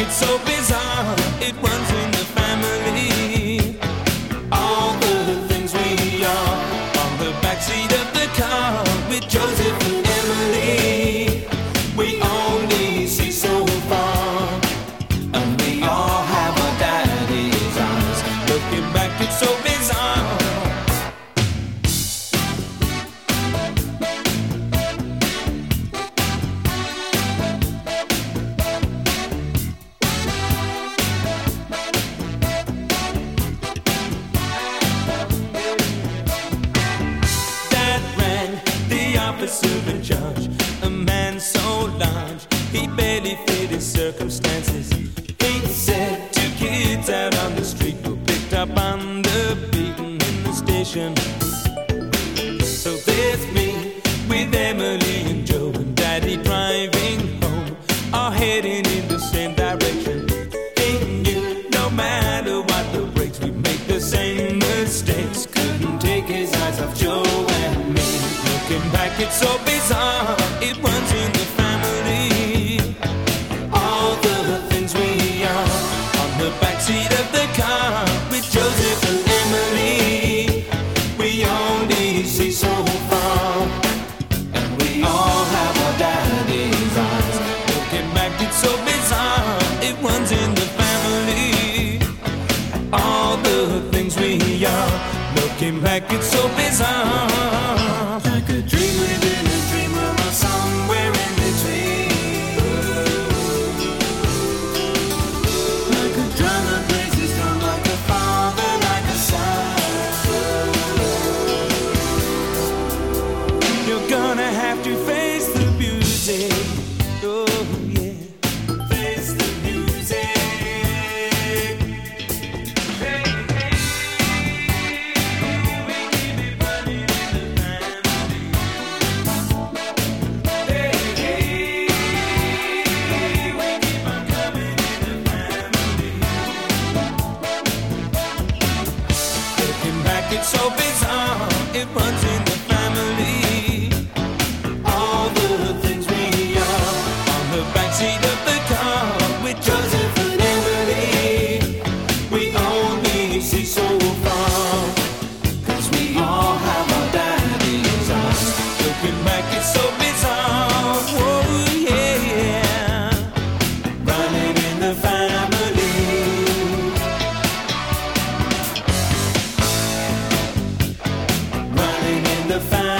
it's so bizarre. In charge, a man so large he barely fit his circumstances. He said two kids out on the street were picked up on the beaten in the station. it's so bizarre. It runs in the family. All the things we are on the backseat of the car with Joseph and Emily. We only see so far, and we all have our daddy's eyes. Looking back, it's so bizarre. It runs in the family. All the things we are. Looking back, it's so bizarre. the fan.